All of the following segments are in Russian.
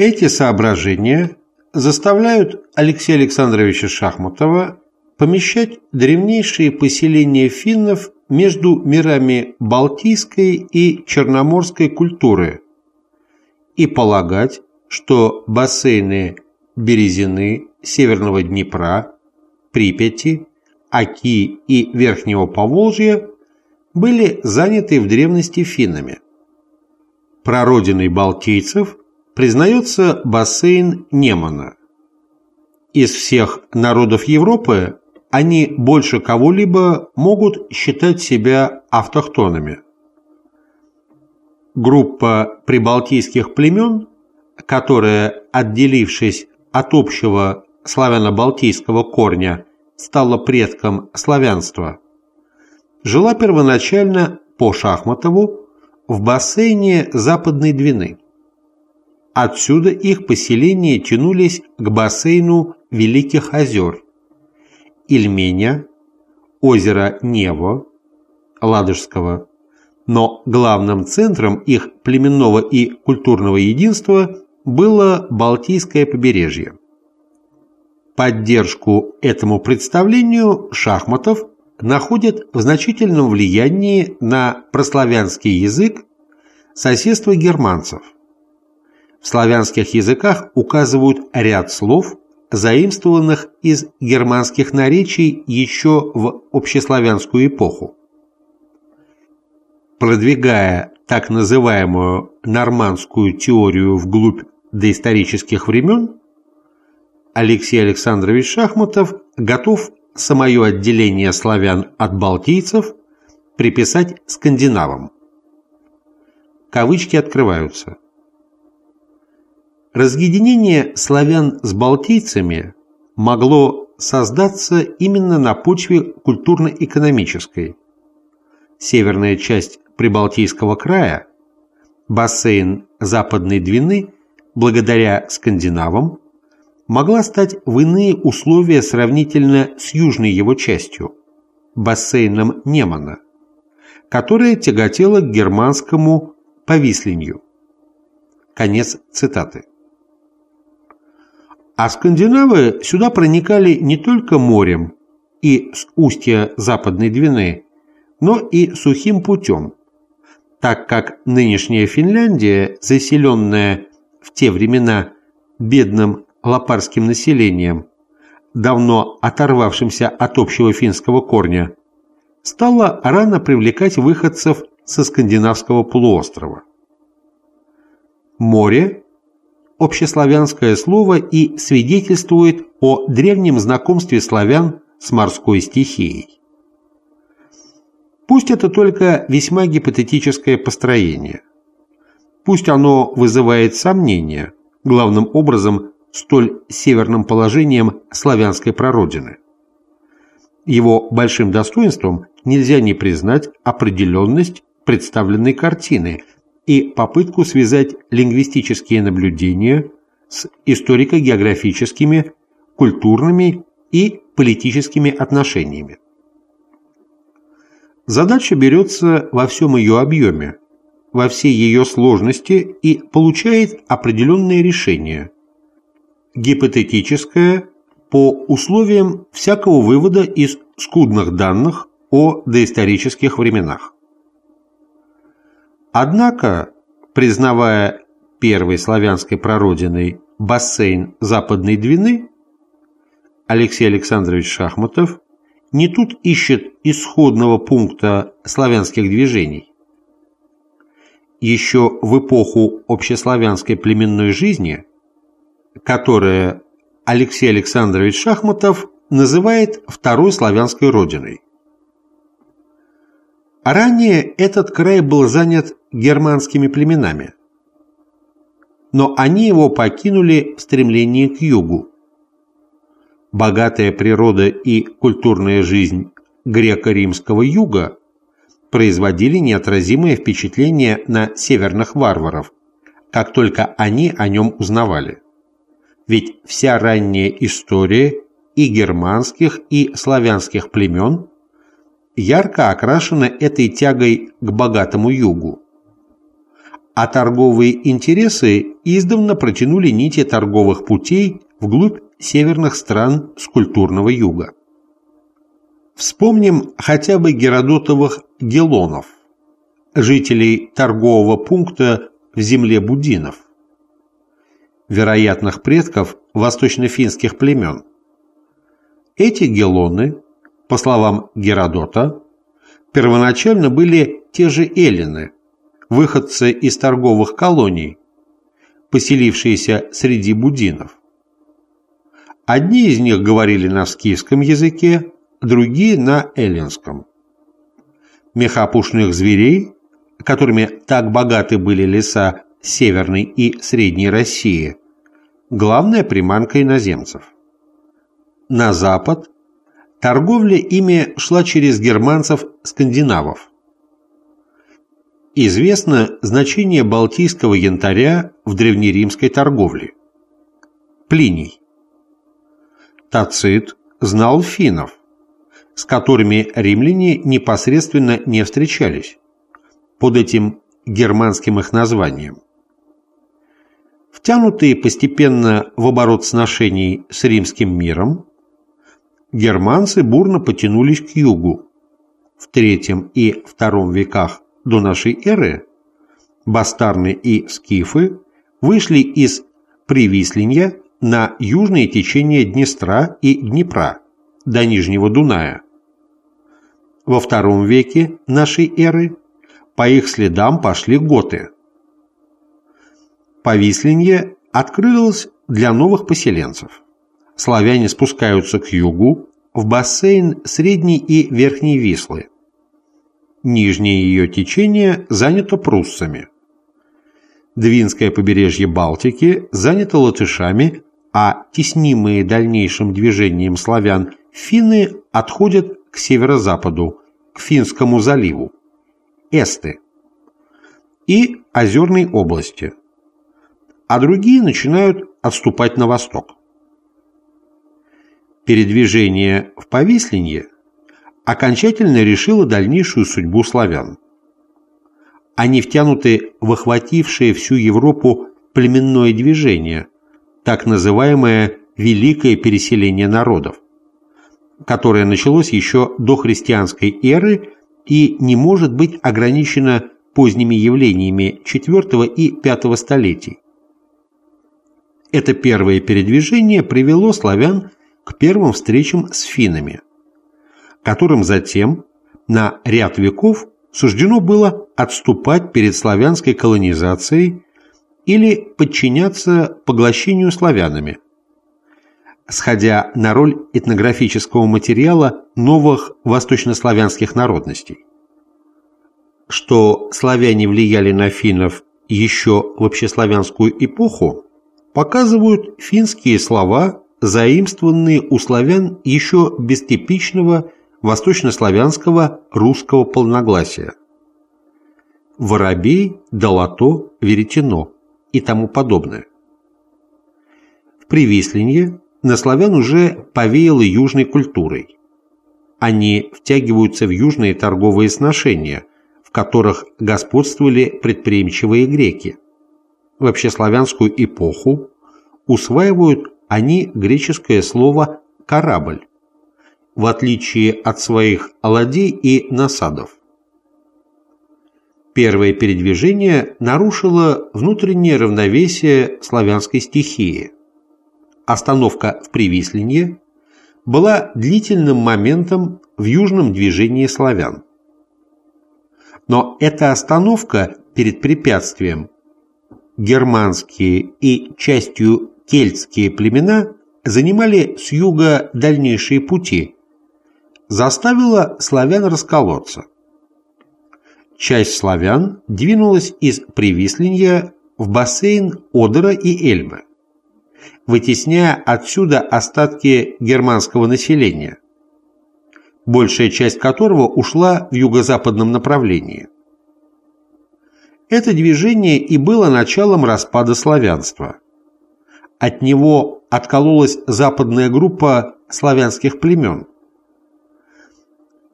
Эти соображения заставляют Алексея Александровича Шахматова помещать древнейшие поселения финнов между мирами Балтийской и Черноморской культуры и полагать, что бассейны Березины, Северного Днепра, Припяти, Оки и Верхнего Поволжья были заняты в древности финнами. Прародиной балтийцев признается бассейн Немана. Из всех народов Европы они больше кого-либо могут считать себя автохтонами. Группа прибалтийских племен, которая, отделившись от общего славяно-балтийского корня, стала предком славянства, жила первоначально по Шахматову в бассейне Западной Двины. Отсюда их поселения тянулись к бассейну Великих озер, Ильменя, озера Нево, Ладожского, но главным центром их племенного и культурного единства было Балтийское побережье. Поддержку этому представлению Шахматов находит в значительном влиянии на прославянский язык соседства германцев. В славянских языках указывают ряд слов, заимствованных из германских наречий еще в общеславянскую эпоху. Продвигая так называемую нормандскую теорию вглубь доисторических времен, Алексей Александрович Шахматов готов самое отделение славян от балтийцев приписать скандинавам. Кавычки открываются. Разъединение славян с балтийцами могло создаться именно на почве культурно-экономической. Северная часть Прибалтийского края, бассейн Западной Двины, благодаря скандинавам, могла стать в иные условия сравнительно с южной его частью, бассейном Немана, которая тяготела к германскому повисленью. Конец цитаты. А скандинавы сюда проникали не только морем и с устья Западной Двины, но и сухим путем, так как нынешняя Финляндия, заселенная в те времена бедным лопарским населением, давно оторвавшимся от общего финского корня, стала рано привлекать выходцев со скандинавского полуострова. Море общеславянское слово и свидетельствует о древнем знакомстве славян с морской стихией. Пусть это только весьма гипотетическое построение. Пусть оно вызывает сомнения, главным образом столь северным положением славянской прародины. Его большим достоинством нельзя не признать определенность представленной картины – и попытку связать лингвистические наблюдения с историко-географическими, культурными и политическими отношениями. Задача берется во всем ее объеме, во всей ее сложности и получает определенные решения. Гипотетическое по условиям всякого вывода из скудных данных о доисторических временах. Однако, признавая первой славянской прародиной бассейн Западной Двины, Алексей Александрович Шахматов не тут ищет исходного пункта славянских движений. Еще в эпоху общеславянской племенной жизни, которая Алексей Александрович Шахматов называет второй славянской родиной. Ранее этот край был занят германскими племенами, но они его покинули в стремлении к югу. Богатая природа и культурная жизнь греко-римского юга производили неотразимое впечатление на северных варваров, как только они о нем узнавали. Ведь вся ранняя история и германских, и славянских племен ярко окрашена этой тягой к богатому югу. а торговые интересы издавна протянули нити торговых путей вглубь северных стран с культурного юга. Вспомним хотя бы геродотовых гелонов, жителей торгового пункта в земле будинов, вероятных предков восточно-финских племен. Эти гелоны, по словам Геродота, первоначально были те же эллины, выходцы из торговых колоний, поселившиеся среди будинов. Одни из них говорили на скифском языке, другие на эллинском. Меха пушных зверей, которыми так богаты были леса Северной и Средней России, главная приманка иноземцев. На запад торговля ими шла через германцев-скандинавов. Известно значение балтийского янтаря в древнеримской торговле. Плиний. Тацит знал финнов, с которыми римляне непосредственно не встречались, под этим германским их названием. Втянутые постепенно в оборот сношений с римским миром, германцы бурно потянулись к югу. В III и II веках до нашей эры бастарны и скифы вышли из Привислинья на южное течение Днестра и Днепра до Нижнего Дуная. Во втором веке нашей эры по их следам пошли готы. Повисленье открылось для новых поселенцев. Славяне спускаются к югу, в бассейн Средней и Верхней Вислы. Нижнее ее течение занято пруссами. Двинское побережье Балтики занято латышами, а теснимые дальнейшим движением славян финны отходят к северо-западу, к Финскому заливу, Эсты и Озерной области, а другие начинают отступать на восток. Передвижение в Повисленье окончательно решило дальнейшую судьбу славян. Они втянуты в охватившее всю Европу племенное движение, так называемое «великое переселение народов», которое началось еще до христианской эры и не может быть ограничено поздними явлениями IV и V столетий. Это первое передвижение привело славян к первым встречам с финнами, которым затем на ряд веков суждено было отступать перед славянской колонизацией или подчиняться поглощению славянами, сходя на роль этнографического материала новых восточнославянских народностей. Что славяне влияли на финнов еще в общеславянскую эпоху, показывают финские слова, заимствованные у славян еще без типичного восточнославянского русского полногласия. Воробей, долото, веретено и тому подобное. В Привисленье на славян уже повеяло южной культурой. Они втягиваются в южные торговые сношения, в которых господствовали предприимчивые греки. В общеславянскую эпоху усваивают они греческое слово «корабль», в отличие от своих оладей и насадов. Первое передвижение нарушило внутреннее равновесие славянской стихии. Остановка в Привисленье была длительным моментом в южном движении славян. Но эта остановка перед препятствием германские и частью кельтские племена занимали с юга дальнейшие пути, заставила славян расколоться. Часть славян двинулась из Привисленья в бассейн Одера и Эльбы, вытесняя отсюда остатки германского населения, большая часть которого ушла в юго-западном направлении. Это движение и было началом распада славянства. От него откололась западная группа славянских племен,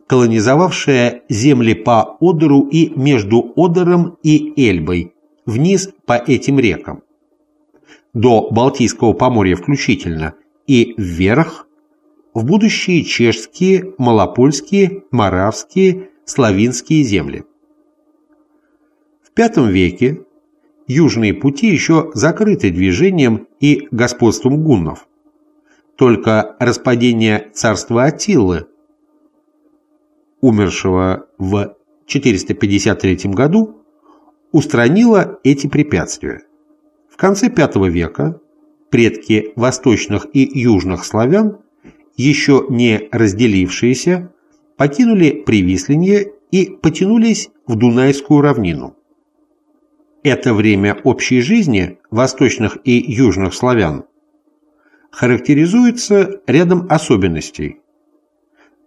колонизовавшая земли по Одеру и между Одером и Эльбой, вниз по этим рекам, до Балтийского поморья включительно, и вверх в будущие чешские, малопольские, моравские, славянские земли. В V веке южные пути еще закрыты движением и господством гуннов. Только распадение царства Аттилы, умершего в 453 году, устранило эти препятствия. В конце V века предки восточных и южных славян, еще не разделившиеся, покинули Привисленье и потянулись в Дунайскую равнину. Это время общей жизни восточных и южных славян характеризуется рядом особенностей,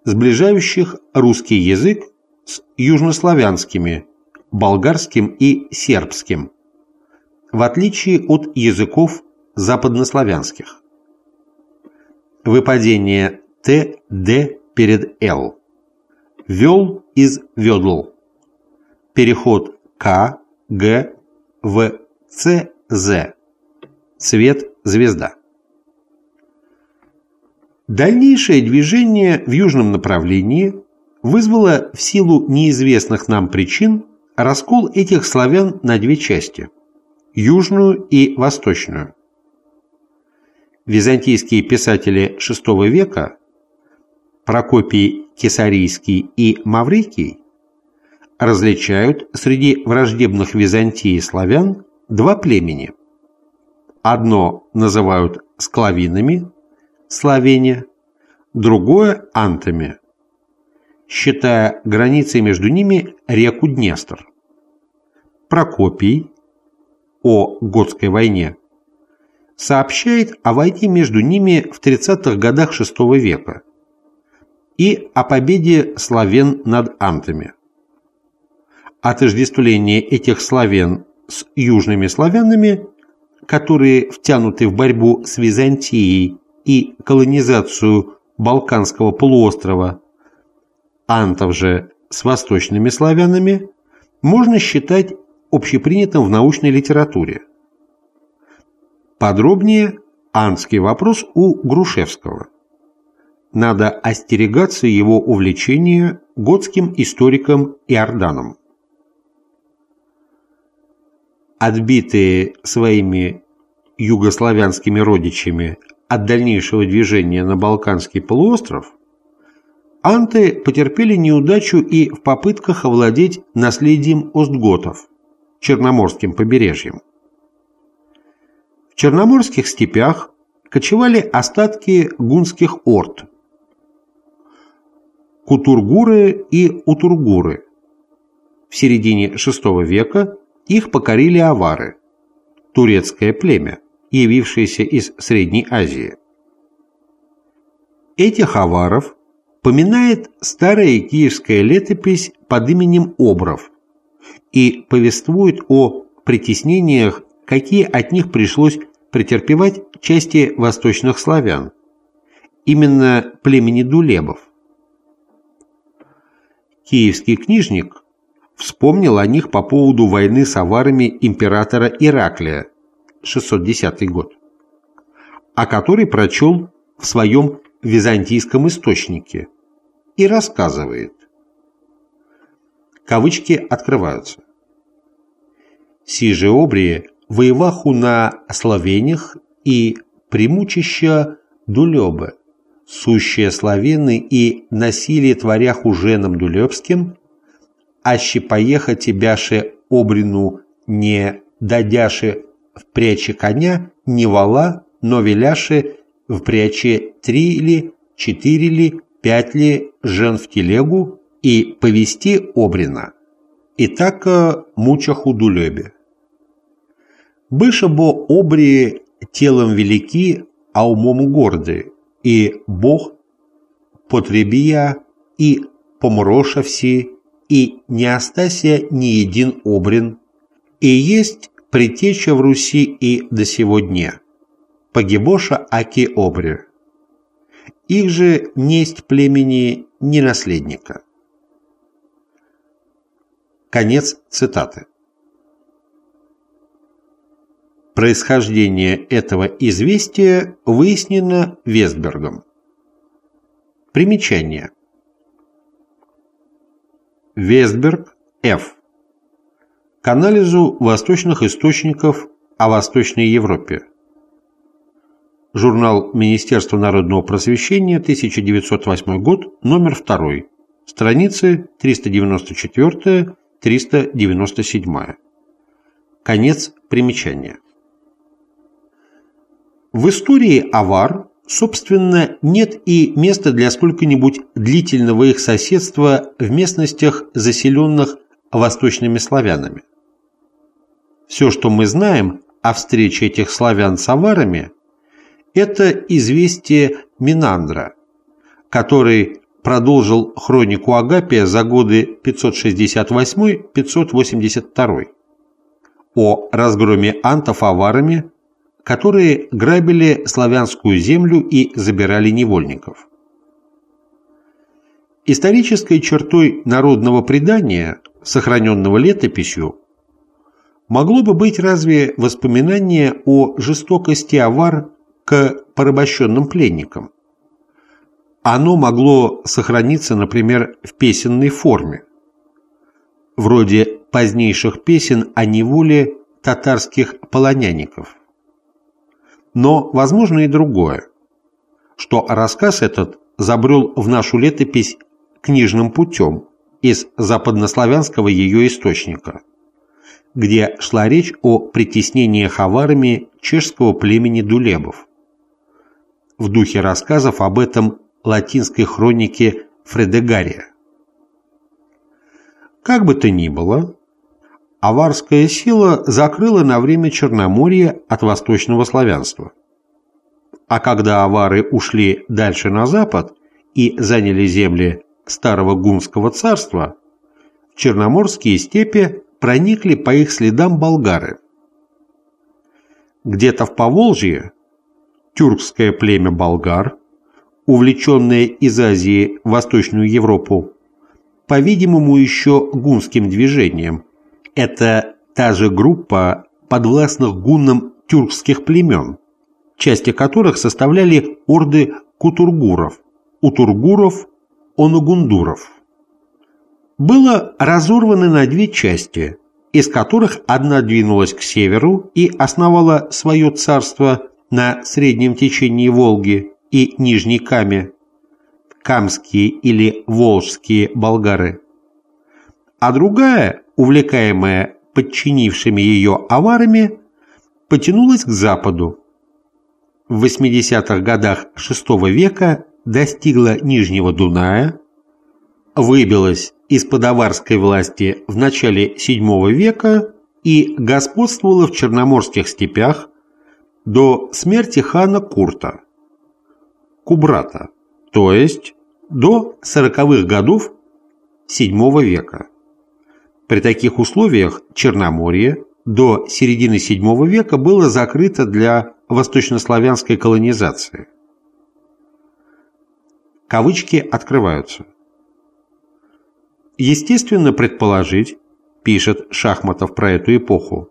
сближающих русский язык с южнославянскими, болгарским и сербским, в отличие от языков западнославянских. Выпадение Т, Д перед Л. Вел из ведл. Переход К, Г, В, Ц, З. Цвет звезда. Дальнейшее движение в южном направлении вызвало в силу неизвестных нам причин раскол этих славян на две части – южную и восточную. Византийские писатели VI века Прокопий Кесарийский и Маврикий различают среди враждебных Византии славян два племени. Одно называют склавинами, Словения, другое – антами, считая границей между ними реку Днестр. Прокопий о Готской войне сообщает о войне между ними в 30-х годах VI века и о победе славян над антами. Отождествление этих славян с южными славянами, которые втянуты в борьбу с Византией и колонизацию Балканского полуострова, антов же с восточными славянами, можно считать общепринятым в научной литературе. Подробнее антский вопрос у Грушевского. Надо остерегаться его увлечения готским историком Иорданом. Отбитые своими югославянскими родичами от дальнейшего движения на Балканский полуостров, анты потерпели неудачу и в попытках овладеть наследием остготов, Черноморским побережьем. В Черноморских степях кочевали остатки гунских орд, кутургуры и утургуры. В середине VI века их покорили авары, турецкое племя явившиеся из Средней Азии. Этих аваров поминает старая киевская летопись под именем Обров и повествует о притеснениях, какие от них пришлось претерпевать части восточных славян, именно племени Дулебов. Киевский книжник вспомнил о них по поводу войны с аварами императора Ираклия 610 год, о которой прочел в своем византийском источнике и рассказывает. Кавычки открываются. Сиже обрие воеваху на словенях и примучища дулебы, сущие славены и насилие творяху женам дулебским, аще поеха тебяше обрину не дадяше впряче коня не вала, но веляше впряче три ли, четыре ли, пять ли жен в телегу и повести обрина. И так э, муча худулебе. Быша бо обри телом велики, а умом горды, и Бог потребия, и помроша все, и не остася ни един обрин, и есть Притеча в Руси и до сего дня. Погибоша Аки Обри. Их же несть племени не наследника. Конец цитаты. Происхождение этого известия выяснено Вестбергом. Примечание. Вестберг, Ф. К анализу восточных источников о Восточной Европе. Журнал Министерства народного просвещения, 1908 год, номер 2, страницы 394-397. Конец примечания. В истории авар, собственно, нет и места для сколько-нибудь длительного их соседства в местностях, заселенных восточными славянами. Все, что мы знаем о встрече этих славян с аварами, это известие Минандра, который продолжил хронику Агапия за годы 568-582 о разгроме антов аварами которые грабили славянскую землю и забирали невольников. Исторической чертой народного предания, сохраненного летописью, могло бы быть разве воспоминание о жестокости авар к порабощенным пленникам. Оно могло сохраниться, например, в песенной форме, вроде позднейших песен о неволе татарских полонянников. Но возможно и другое, что рассказ этот забрел в нашу летопись книжным путем из западнославянского ее источника, где шла речь о притеснении хаварами чешского племени дулебов. В духе рассказов об этом латинской хронике Фредегария. Как бы то ни было, аварская сила закрыла на время Черноморье от восточного славянства. А когда авары ушли дальше на запад и заняли земли старого гунского царства, в Черноморские степи проникли по их следам болгары. Где-то в Поволжье тюркское племя болгар, увлеченное из Азии в Восточную Европу, по-видимому еще гунским движением – это та же группа подвластных гуннам тюркских племен, части которых составляли орды кутургуров, утургуров, оногундуров. Было разорвано на две части, из которых одна двинулась к северу и основала свое царство на среднем течении Волги и Нижней Каме, камские или волжские болгары, а другая увлекаемая подчинившими ее аварами, потянулась к западу. В 80-х годах VI века достигла Нижнего Дуная, выбилась из-под аварской власти в начале VII века и господствовала в Черноморских степях до смерти хана Курта, Кубрата, то есть до 40-х годов VII века. При таких условиях Черноморье до середины VII века было закрыто для восточнославянской колонизации. Кавычки открываются. Естественно предположить, пишет Шахматов про эту эпоху,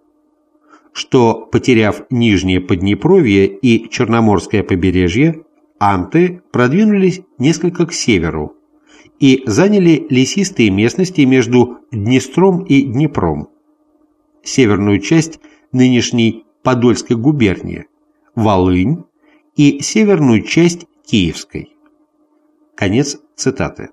что, потеряв Нижнее Поднепровье и Черноморское побережье, анты продвинулись несколько к северу, и заняли лесистые местности между Днестром и Днепром, северную часть нынешней Подольской губернии, Волынь и северную часть Киевской. Конец цитаты.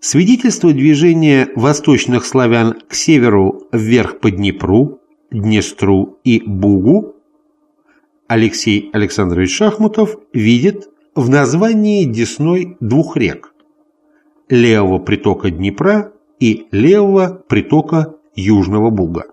Свидетельство движения восточных славян к северу вверх по Днепру, Днестру и Бугу Алексей Александрович Шахмутов видит в названии Десной двух рек – левого притока Днепра и левого притока Южного Буга.